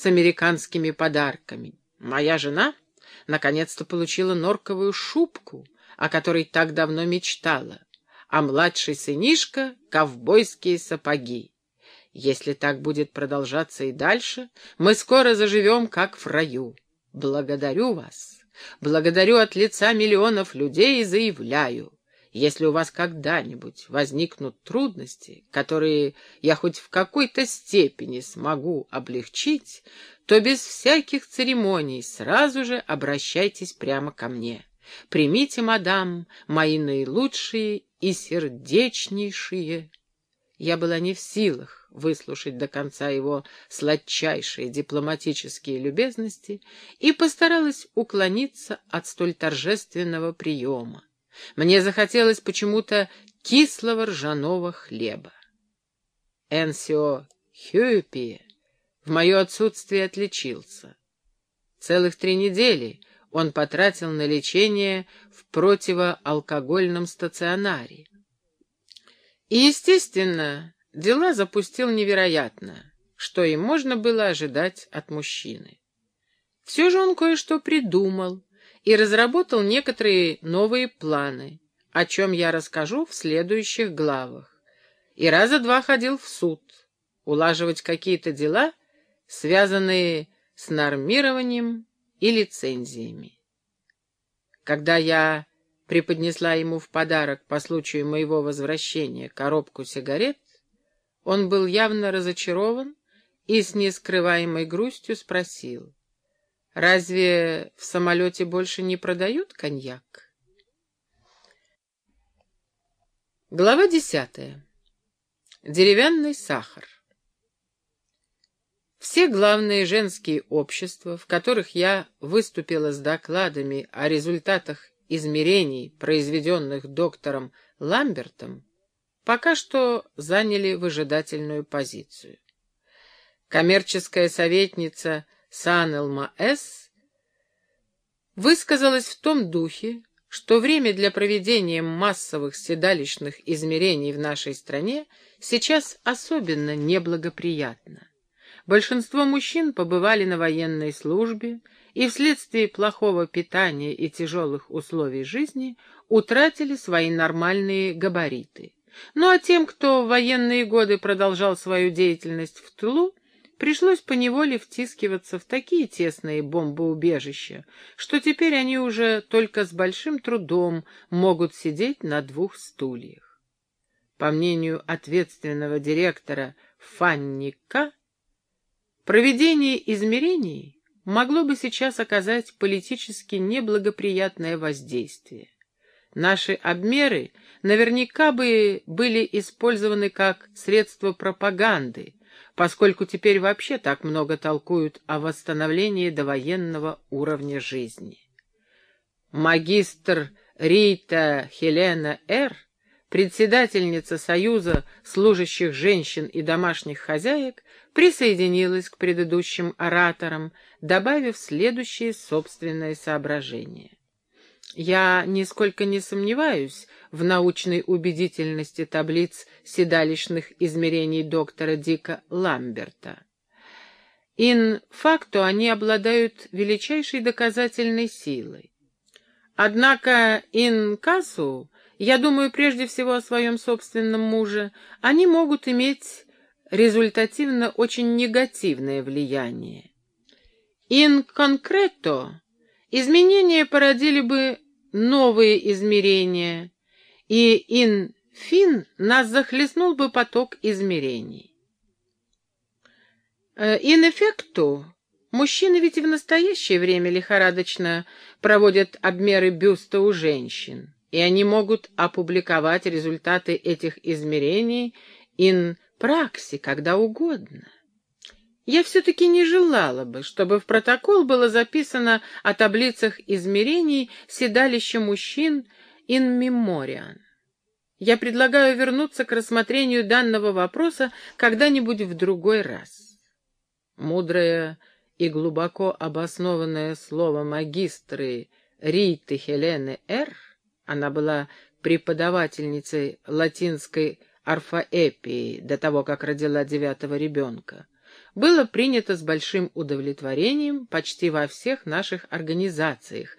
с американскими подарками. Моя жена наконец-то получила норковую шубку, о которой так давно мечтала, а младший сынишка — ковбойские сапоги. Если так будет продолжаться и дальше, мы скоро заживем, как в раю. Благодарю вас. Благодарю от лица миллионов людей и заявляю, если у вас когда-нибудь возникнут трудности, которые я хоть в какой-то степени смогу облегчить, то без всяких церемоний сразу же обращайтесь прямо ко мне. Примите, мадам, мои наилучшие и сердечнейшие. Я была не в силах выслушать до конца его сладчайшие дипломатические любезности и постаралась уклониться от столь торжественного приема. Мне захотелось почему-то кислого ржаного хлеба. Энсио Хюпи в мое отсутствие отличился. Целых три недели он потратил на лечение в противоалкогольном стационаре. И, естественно, дела запустил невероятно, что и можно было ожидать от мужчины. Все же он кое-что придумал и разработал некоторые новые планы, о чем я расскажу в следующих главах. И раза два ходил в суд, улаживать какие-то дела, связанные с нормированием и лицензиями. Когда я преподнесла ему в подарок по случаю моего возвращения коробку сигарет, он был явно разочарован и с нескрываемой грустью спросил, «Разве в самолете больше не продают коньяк?» Глава десятая. Деревянный сахар. Все главные женские общества, в которых я выступила с докладами о результатах измерений, произведенных доктором Ламбертом, пока что заняли выжидательную позицию. Коммерческая советница Санелма С. высказалась в том духе, что время для проведения массовых седалищных измерений в нашей стране сейчас особенно неблагоприятно. Большинство мужчин побывали на военной службе и вследствие плохого питания и тяжелых условий жизни утратили свои нормальные габариты. Ну а тем, кто в военные годы продолжал свою деятельность в тылу, пришлось поневоле втискиваться в такие тесные бомбоубежища, что теперь они уже только с большим трудом могут сидеть на двух стульях. По мнению ответственного директора Фанни К., Проведение измерений могло бы сейчас оказать политически неблагоприятное воздействие. Наши обмеры наверняка бы были использованы как средство пропаганды, поскольку теперь вообще так много толкуют о восстановлении довоенного уровня жизни. Магистр Рита Хелена Р., председательница Союза служащих женщин и домашних хозяек, присоединилась к предыдущим ораторам, добавив следующие собственные соображения. Я нисколько не сомневаюсь в научной убедительности таблиц седалищных измерений доктора Дика Ламберта. Ин факту они обладают величайшей доказательной силой. Однако ин кассу, я думаю прежде всего о своем собственном муже, они могут иметь результативно очень негативное влияние. In concreto изменения породили бы новые измерения, и fin нас захлестнул бы поток измерений. Э, effectu мужчины ведь в настоящее время лихорадочно проводят обмеры бюста у женщин, и они могут опубликовать результаты этих измерений in праксе когда угодно. Я все-таки не желала бы, чтобы в протокол было записано о таблицах измерений седалища мужчин in memoriam. Я предлагаю вернуться к рассмотрению данного вопроса когда-нибудь в другой раз. Мудрое и глубоко обоснованное слово магистры Риты Хелены Р., она была преподавательницей латинской орфоэпии до того, как родила девятого ребенка, было принято с большим удовлетворением почти во всех наших организациях,